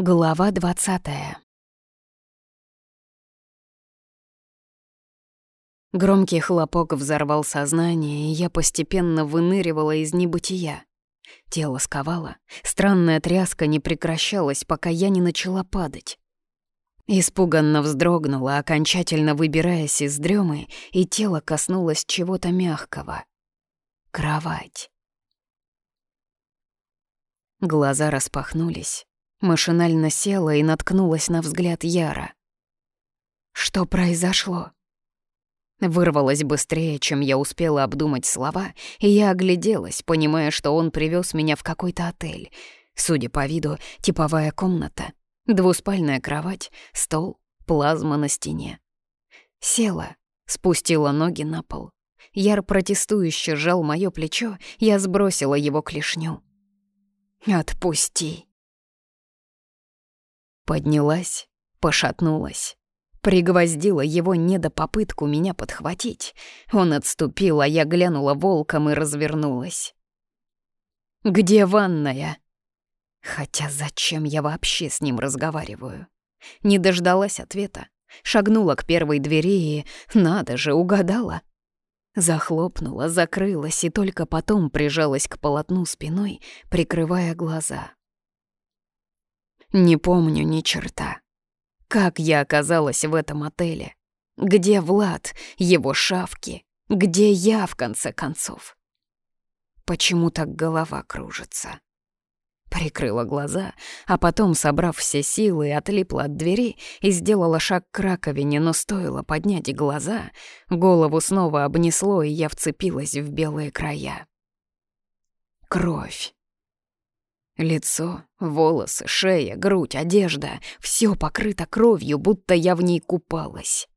Глава двадцатая. Громкий хлопок взорвал сознание, и я постепенно выныривала из небытия. Тело сковало, странная тряска не прекращалась, пока я не начала падать. Испуганно вздрогнула, окончательно выбираясь из дремы, и тело коснулось чего-то мягкого. Кровать. Глаза распахнулись. Машинально села и наткнулась на взгляд Яра. Что произошло? Вырвалась быстрее, чем я успела обдумать слова, и я огляделась, понимая, что он привез меня в какой-то отель. Судя по виду, типовая комната, двуспальная кровать, стол, плазма на стене. Села, спустила ноги на пол. Яр протестующе сжал моё плечо, я сбросила его клешню. «Отпусти!» Поднялась, пошатнулась. Пригвоздила его не до попытку меня подхватить. Он отступил, а я глянула волком и развернулась. «Где ванная?» Хотя зачем я вообще с ним разговариваю? Не дождалась ответа. Шагнула к первой двери и, надо же, угадала. Захлопнула, закрылась и только потом прижалась к полотну спиной, прикрывая глаза. Не помню ни черта. Как я оказалась в этом отеле? Где Влад, его шавки? Где я, в конце концов? Почему так голова кружится? Прикрыла глаза, а потом, собрав все силы, отлипла от двери и сделала шаг к раковине, но стоило поднять глаза, голову снова обнесло, и я вцепилась в белые края. Кровь. Лицо, волосы, шея, грудь, одежда — все покрыто кровью, будто я в ней купалась.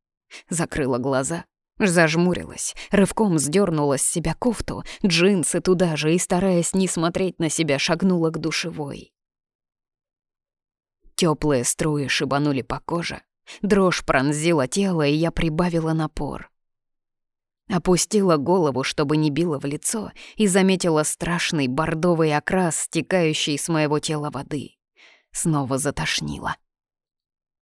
Закрыла глаза, зажмурилась, рывком сдернула с себя кофту, джинсы туда же и, стараясь не смотреть на себя, шагнула к душевой. Теплые струи шибанули по коже, дрожь пронзила тело, и я прибавила напор. Опустила голову, чтобы не било в лицо, и заметила страшный бордовый окрас, стекающий с моего тела воды. Снова затошнила.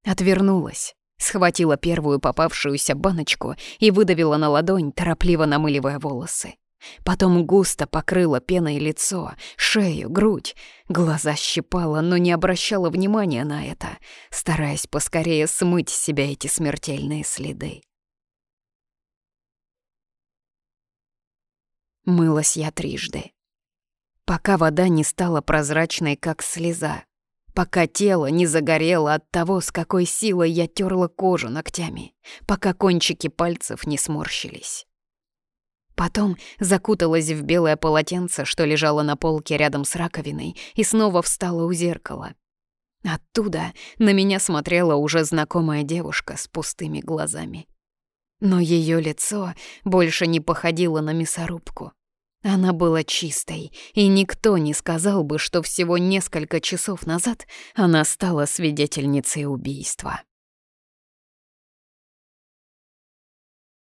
Отвернулась, схватила первую попавшуюся баночку и выдавила на ладонь, торопливо намыливая волосы. Потом густо покрыла пеной лицо, шею, грудь. Глаза щипала, но не обращала внимания на это, стараясь поскорее смыть с себя эти смертельные следы. Мылась я трижды. Пока вода не стала прозрачной, как слеза. Пока тело не загорело от того, с какой силой я терла кожу ногтями. Пока кончики пальцев не сморщились. Потом закуталась в белое полотенце, что лежало на полке рядом с раковиной, и снова встала у зеркала. Оттуда на меня смотрела уже знакомая девушка с пустыми глазами. Но ее лицо больше не походило на мясорубку. Она была чистой, и никто не сказал бы, что всего несколько часов назад она стала свидетельницей убийства.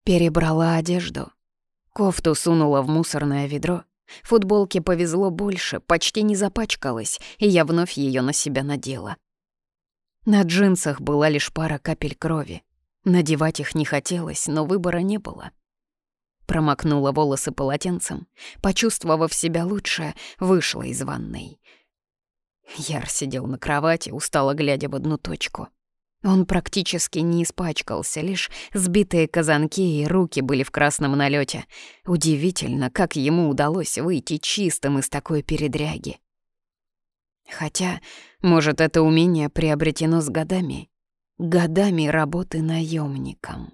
Перебрала одежду. Кофту сунула в мусорное ведро. Футболке повезло больше, почти не запачкалась, и я вновь ее на себя надела. На джинсах была лишь пара капель крови. Надевать их не хотелось, но выбора не было. Промокнула волосы полотенцем, почувствовав себя лучше, вышла из ванной. Яр сидел на кровати, устало глядя в одну точку. Он практически не испачкался, лишь сбитые казанки и руки были в красном налете. Удивительно, как ему удалось выйти чистым из такой передряги. Хотя, может, это умение приобретено с годами. Годами работы наемником.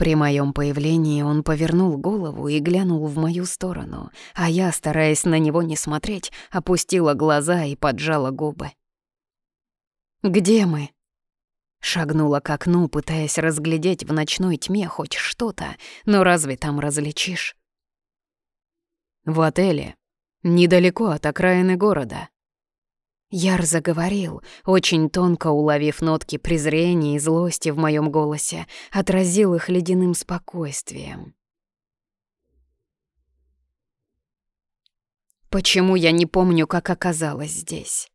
При моем появлении он повернул голову и глянул в мою сторону, а я, стараясь на него не смотреть, опустила глаза и поджала губы. «Где мы?» Шагнула к окну, пытаясь разглядеть в ночной тьме хоть что-то, но разве там различишь? «В отеле, недалеко от окраины города», Яр заговорил, очень тонко уловив нотки презрения и злости в моем голосе, отразил их ледяным спокойствием. Почему я не помню, как оказалась здесь?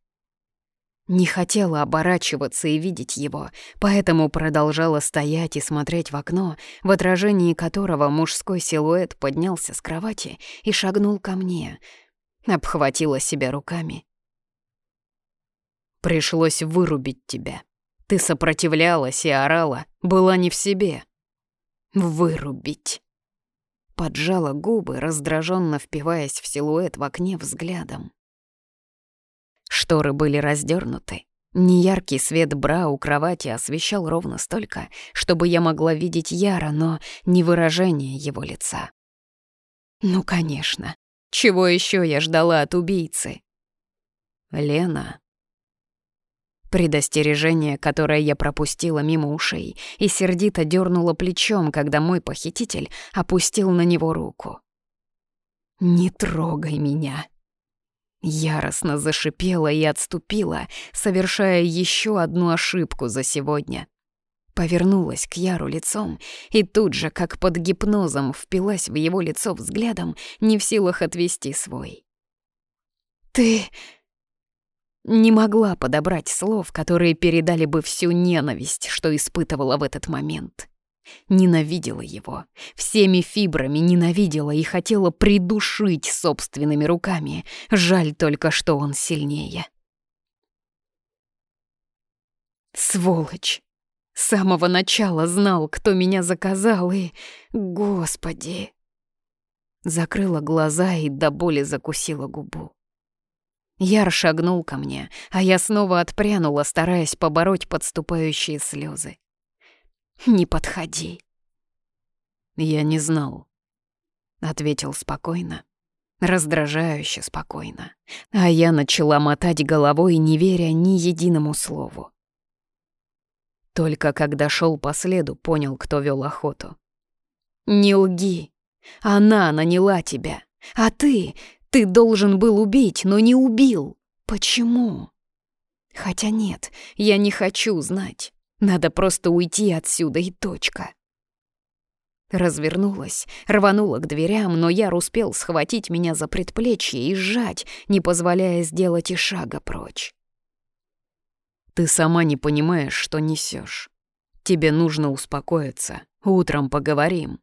Не хотела оборачиваться и видеть его, поэтому продолжала стоять и смотреть в окно, в отражении которого мужской силуэт поднялся с кровати и шагнул ко мне. Обхватила себя руками. «Пришлось вырубить тебя. Ты сопротивлялась и орала, была не в себе». «Вырубить». Поджала губы, раздраженно впиваясь в силуэт в окне взглядом. Шторы были раздернуты. Неяркий свет бра у кровати освещал ровно столько, чтобы я могла видеть Яра, но не выражение его лица. Ну, конечно. Чего еще я ждала от убийцы? Лена. Предостережение, которое я пропустила мимо ушей, и сердито дернула плечом, когда мой похититель опустил на него руку. «Не трогай меня!» Яростно зашипела и отступила, совершая еще одну ошибку за сегодня. Повернулась к Яру лицом и тут же, как под гипнозом, впилась в его лицо взглядом, не в силах отвести свой. «Ты...» Не могла подобрать слов, которые передали бы всю ненависть, что испытывала в этот момент. Ненавидела его, всеми фибрами ненавидела и хотела придушить собственными руками. Жаль только, что он сильнее. Сволочь! С самого начала знал, кто меня заказал, и... Господи! Закрыла глаза и до боли закусила губу. Яр шагнул ко мне, а я снова отпрянула, стараясь побороть подступающие слезы. Не подходи». «Я не знал», — ответил спокойно, раздражающе спокойно, а я начала мотать головой, не веря ни единому слову. Только когда шел по следу, понял, кто вел охоту. «Не лги! Она наняла тебя, а ты, ты должен был убить, но не убил. Почему?» Хотя нет, я не хочу знать. Надо просто уйти отсюда и точка. Развернулась, рванула к дверям, но Яр успел схватить меня за предплечье и сжать, не позволяя сделать и шага прочь. «Ты сама не понимаешь, что несешь. Тебе нужно успокоиться. Утром поговорим».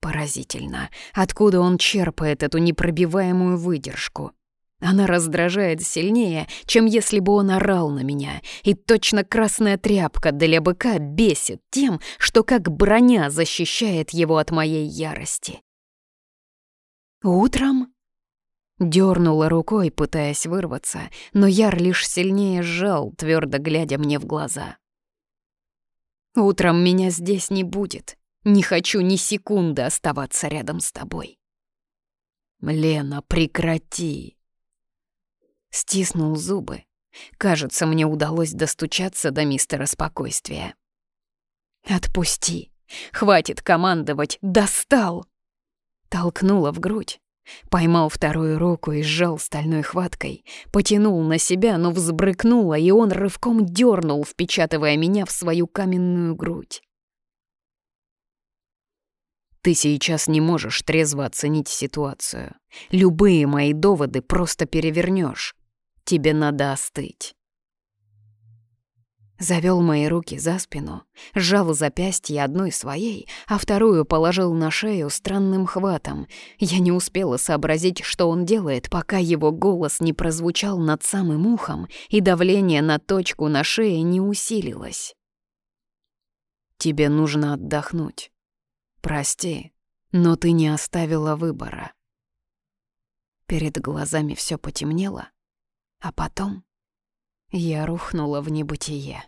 Поразительно, откуда он черпает эту непробиваемую выдержку. Она раздражает сильнее, чем если бы он орал на меня, и точно красная тряпка для быка бесит тем, что как броня защищает его от моей ярости. «Утром?» Дёрнула рукой, пытаясь вырваться, но Яр лишь сильнее сжал, твердо глядя мне в глаза. «Утром меня здесь не будет. Не хочу ни секунды оставаться рядом с тобой». «Лена, прекрати!» Стиснул зубы. Кажется, мне удалось достучаться до мистера спокойствия. «Отпусти! Хватит командовать! Достал!» Толкнула в грудь. Поймал вторую руку и сжал стальной хваткой, потянул на себя, но взбрыкнула, и он рывком дернул, впечатывая меня в свою каменную грудь. Ты сейчас не можешь трезво оценить ситуацию. Любые мои доводы просто перевернешь. Тебе надо остыть. Завел мои руки за спину, сжал запястье одной своей, а вторую положил на шею странным хватом. Я не успела сообразить, что он делает, пока его голос не прозвучал над самым ухом, и давление на точку на шее не усилилось. «Тебе нужно отдохнуть. Прости, но ты не оставила выбора». Перед глазами все потемнело, а потом я рухнула в небытие.